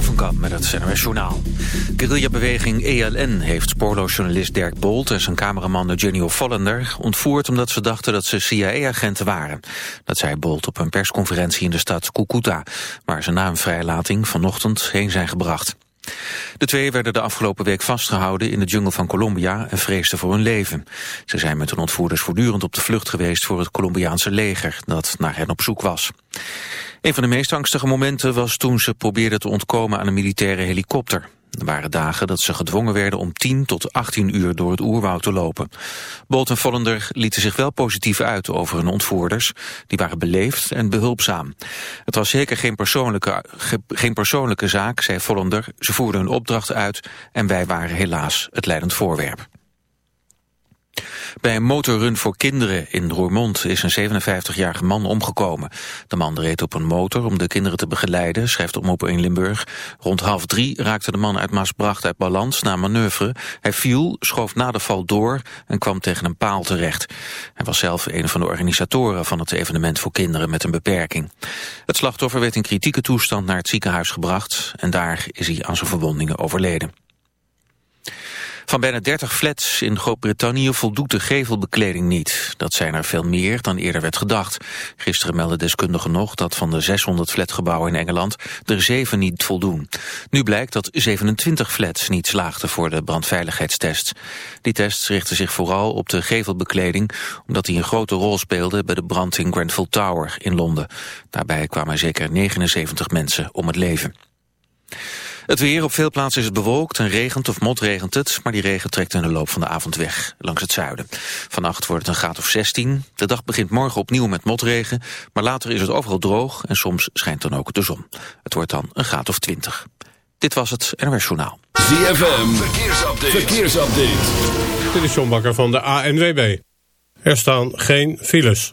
Van met het NRS Journaal. Guerrilla-beweging ELN heeft spoorloosjournalist Dirk Bolt... en zijn cameraman Eugenio Vollender ontvoerd... omdat ze dachten dat ze CIA-agenten waren. Dat zei Bolt op een persconferentie in de stad Cucuta... waar ze na een vrijlating vanochtend heen zijn gebracht. De twee werden de afgelopen week vastgehouden in de jungle van Colombia en vreesden voor hun leven. Ze zijn met hun ontvoerders voortdurend op de vlucht geweest voor het Colombiaanse leger dat naar hen op zoek was. Een van de meest angstige momenten was toen ze probeerden te ontkomen aan een militaire helikopter. Er waren dagen dat ze gedwongen werden om 10 tot 18 uur door het oerwoud te lopen. Bolt en Vollender lieten zich wel positief uit over hun ontvoerders. Die waren beleefd en behulpzaam. Het was zeker geen persoonlijke, geen persoonlijke zaak, zei Vollender. Ze voerden hun opdracht uit en wij waren helaas het leidend voorwerp. Bij een motorrun voor kinderen in Roermond is een 57-jarige man omgekomen. De man reed op een motor om de kinderen te begeleiden, schrijft Omroep in Limburg. Rond half drie raakte de man uit Maasbracht uit balans na manoeuvre. Hij viel, schoof na de val door en kwam tegen een paal terecht. Hij was zelf een van de organisatoren van het evenement voor kinderen met een beperking. Het slachtoffer werd in kritieke toestand naar het ziekenhuis gebracht en daar is hij aan zijn verwondingen overleden. Van bijna 30 flats in Groot-Brittannië voldoet de gevelbekleding niet. Dat zijn er veel meer dan eerder werd gedacht. Gisteren meldden deskundigen nog dat van de 600 flatgebouwen in Engeland er 7 niet voldoen. Nu blijkt dat 27 flats niet slaagden voor de brandveiligheidstest. Die tests richten zich vooral op de gevelbekleding... omdat die een grote rol speelde bij de brand in Grenfell Tower in Londen. Daarbij kwamen zeker 79 mensen om het leven. Het weer, op veel plaatsen is het bewolkt en regent of motregent het, maar die regen trekt in de loop van de avond weg, langs het zuiden. Vannacht wordt het een graad of 16. De dag begint morgen opnieuw met motregen, maar later is het overal droog en soms schijnt dan ook de zon. Het wordt dan een graad of 20. Dit was het NOS Journaal. ZFM, verkeersupdate. verkeersupdate. Dit is John Bakker van de ANWB. Er staan geen files.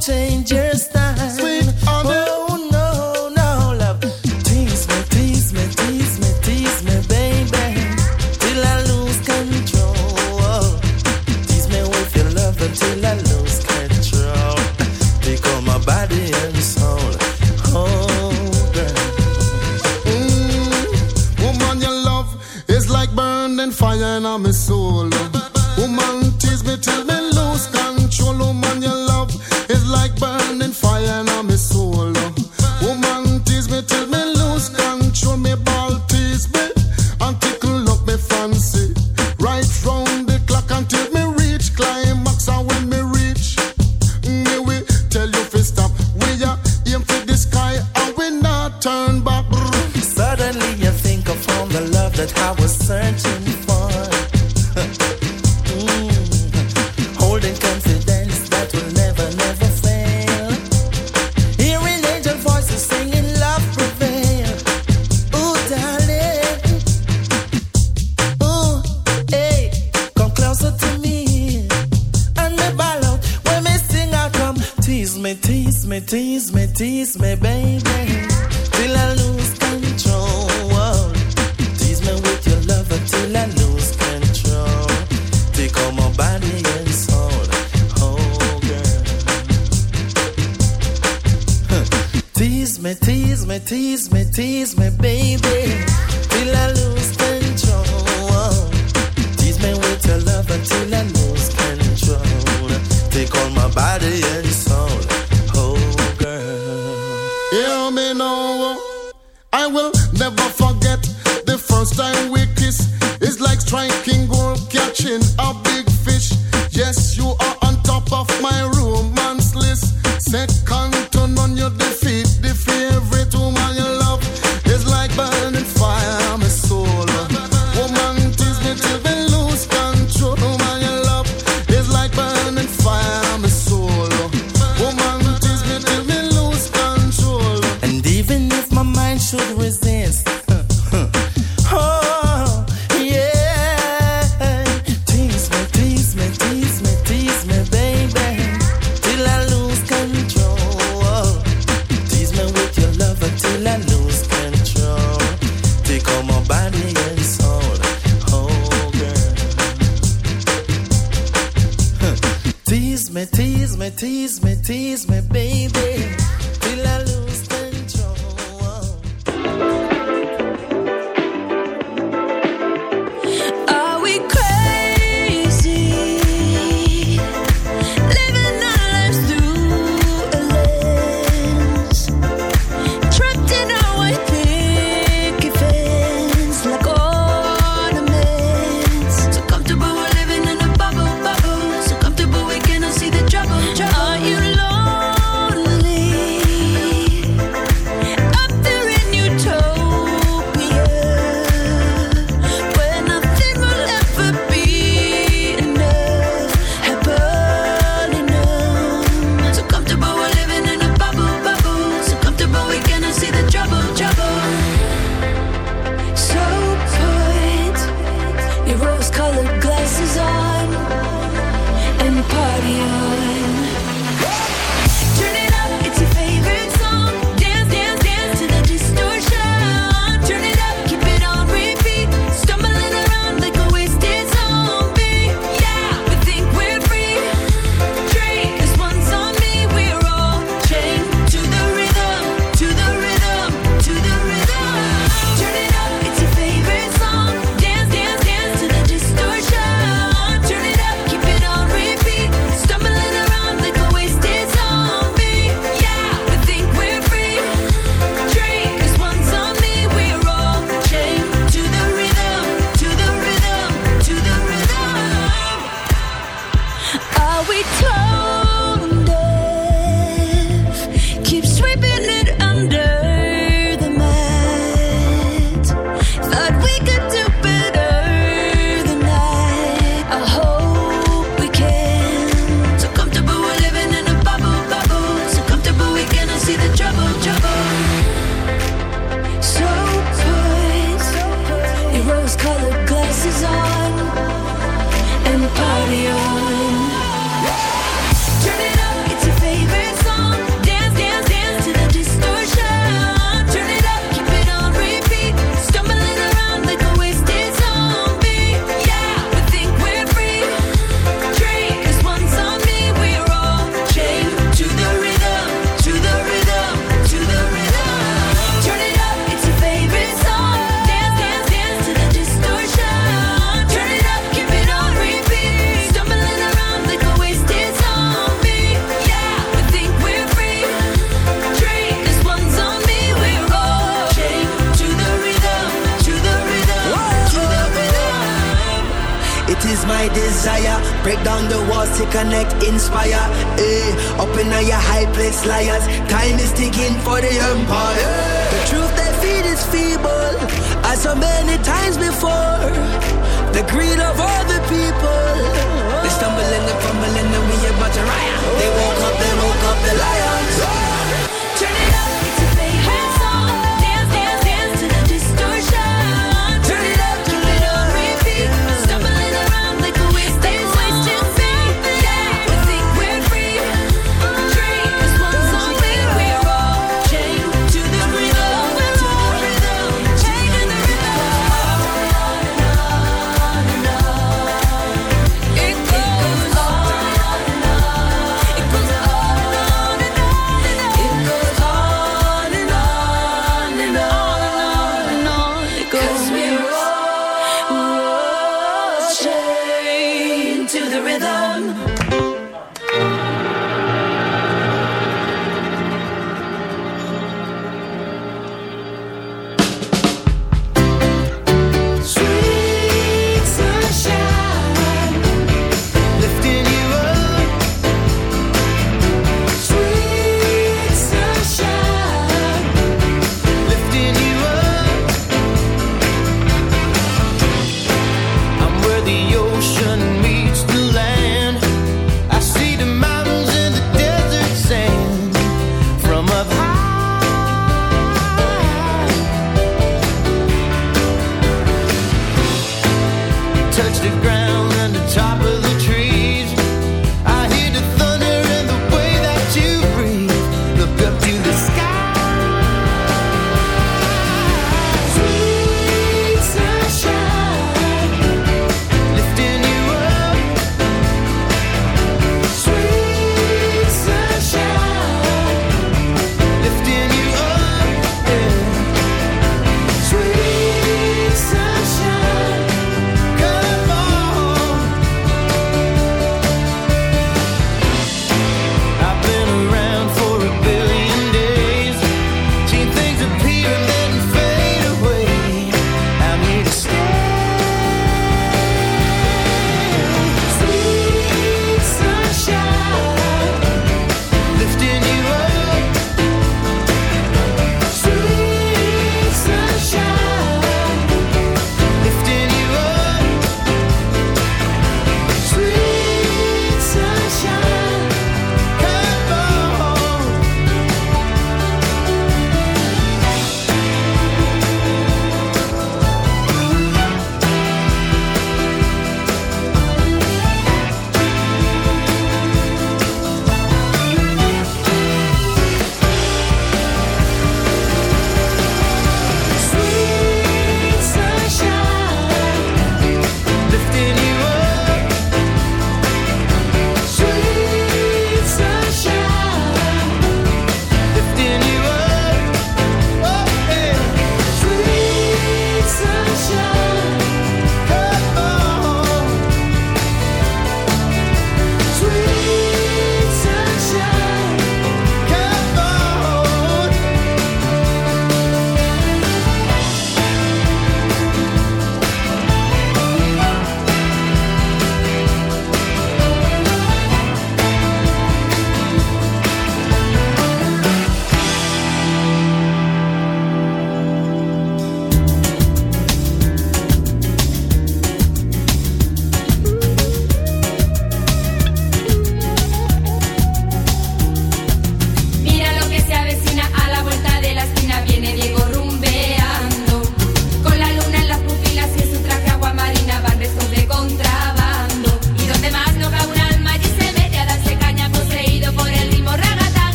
change your style. Tease me, tease me,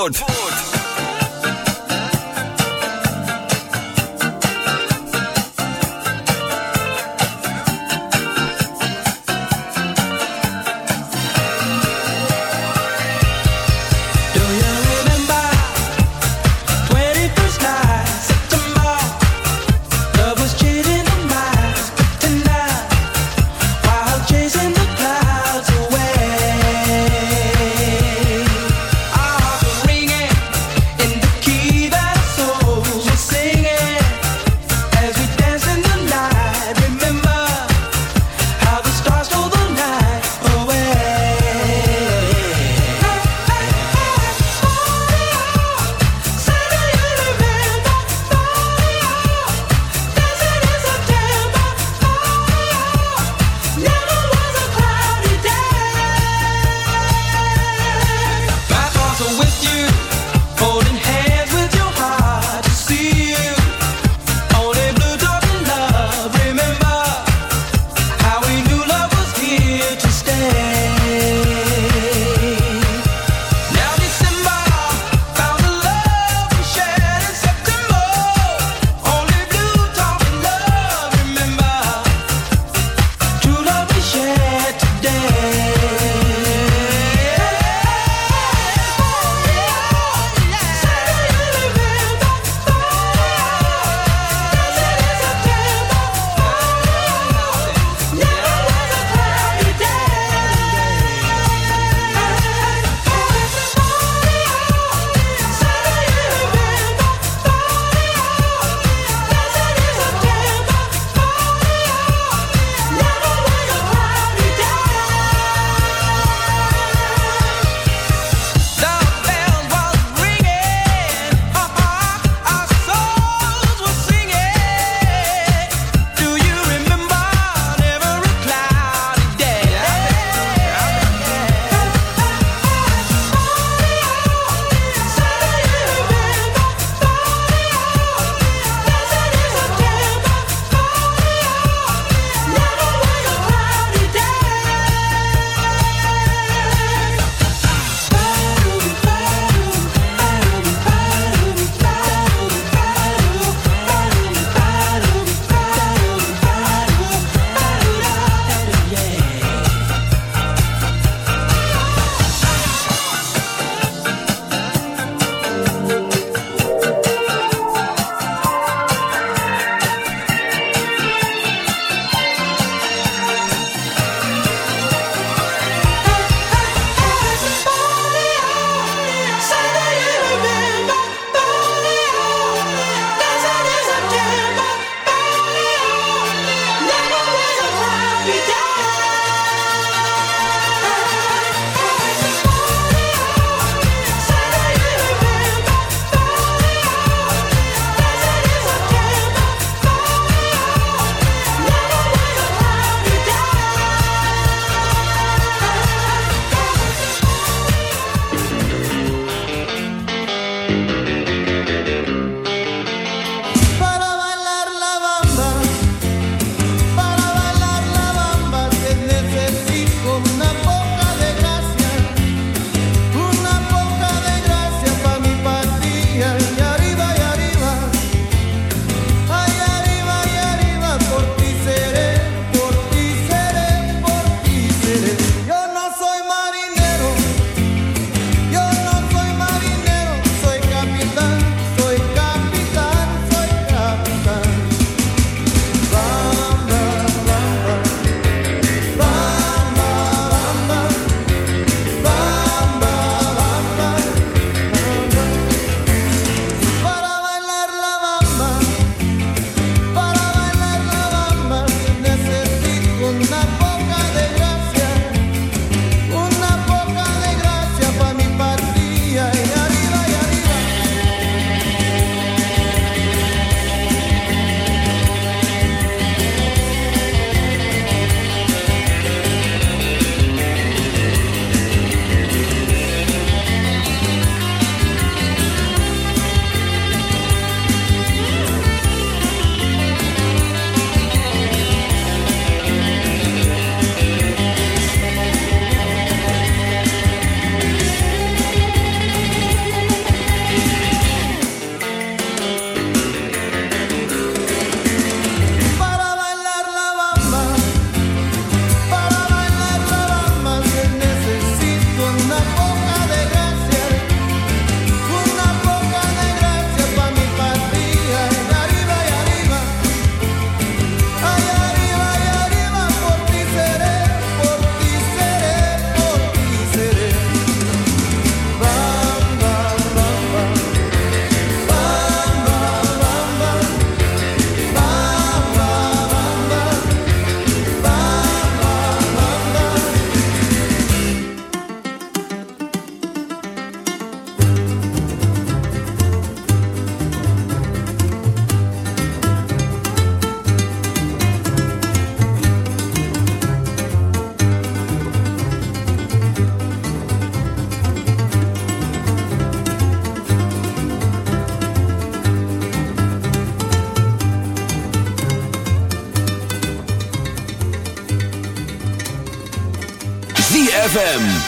Zandvoort.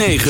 9.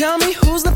Tell me who's the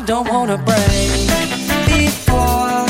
I don't wanna break before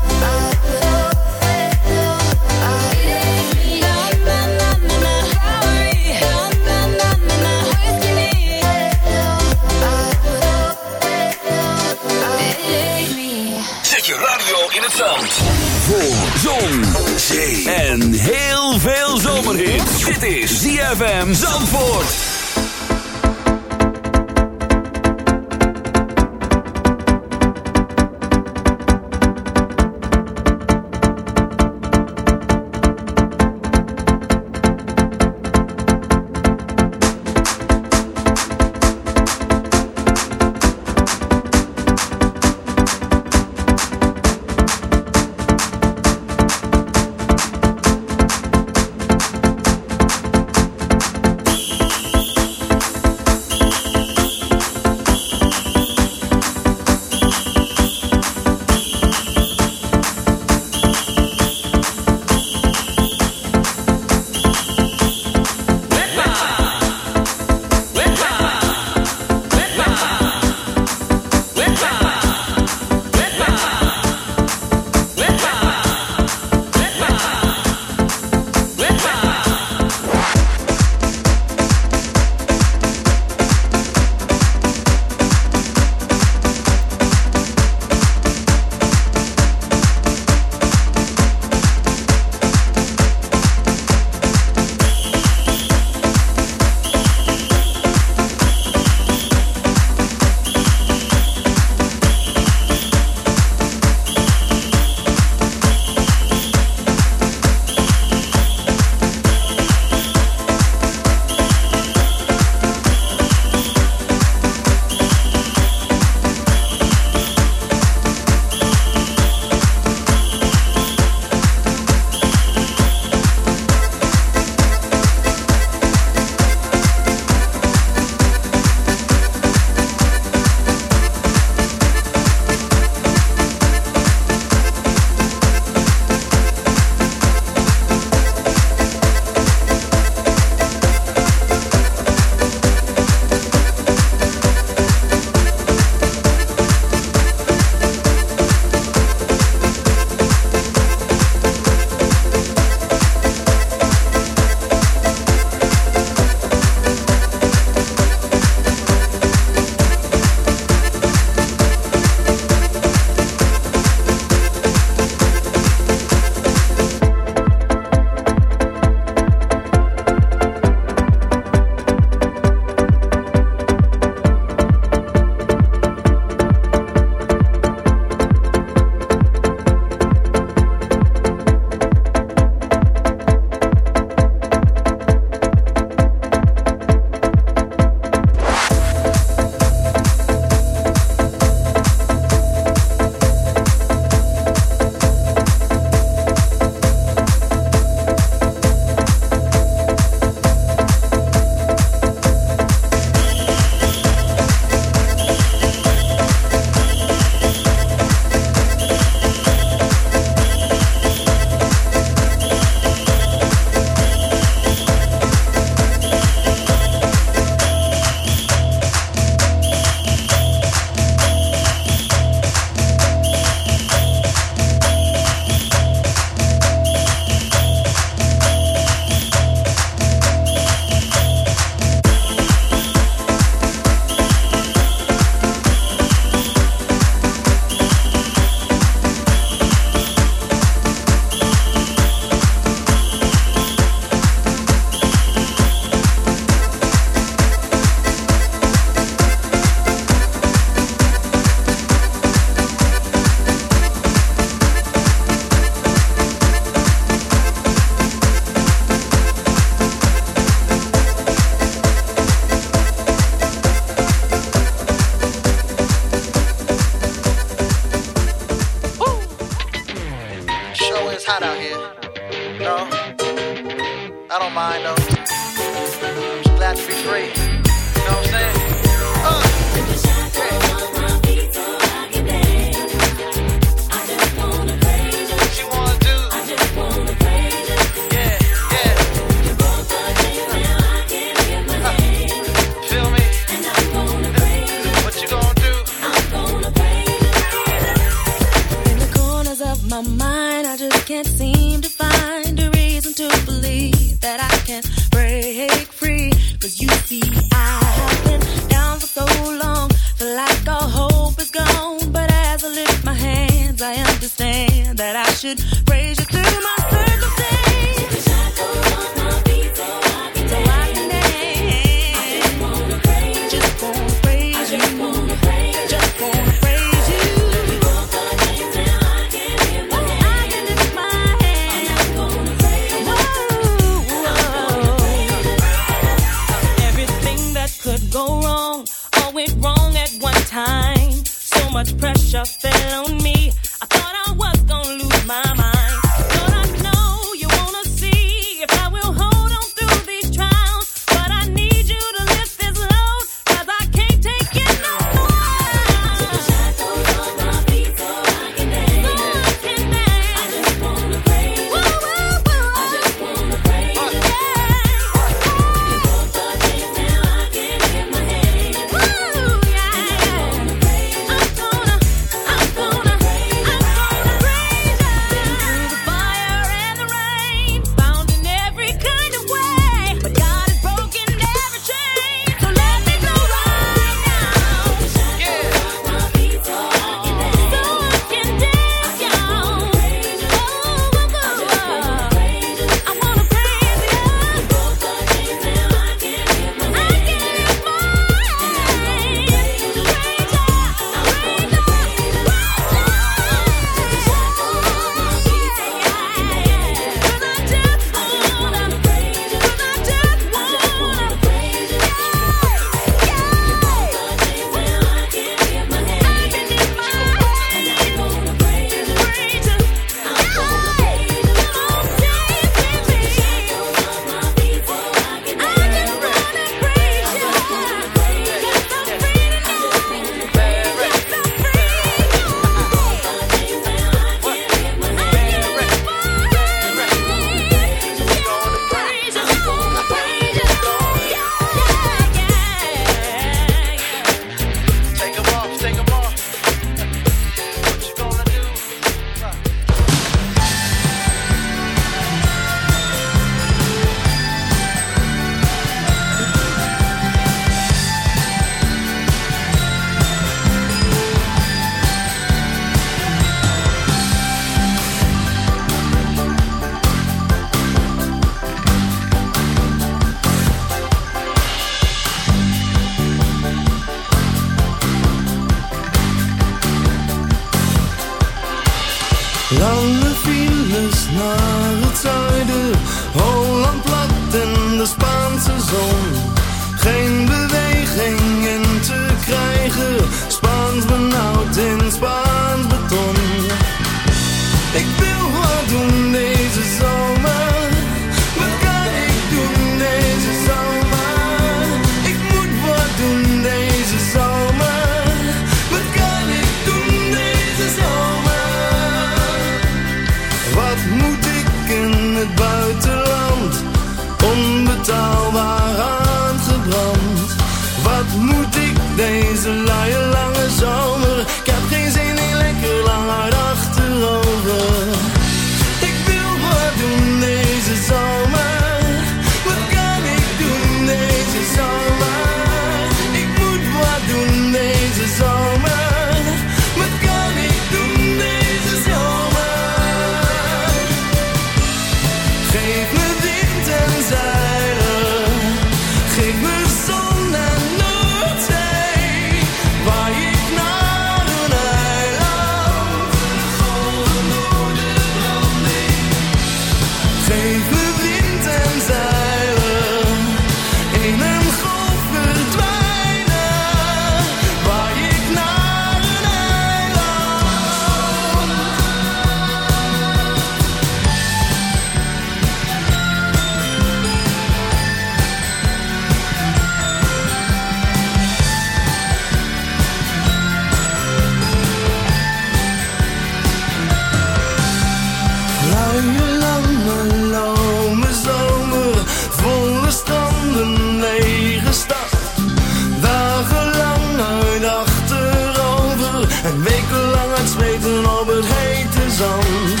Wekenlang aan het zweten op het hete zand.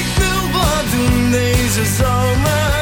Ik wil wat doen deze zomer.